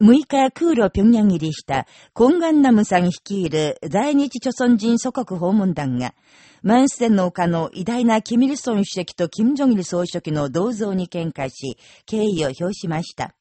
6日空路平壌入りしたコンガンナムさん率いる在日朝鮮人祖国訪問団が、マンステンの丘の偉大なキミルソン主席とキム・ジョギル総書記の銅像に喧嘩し、敬意を表しました。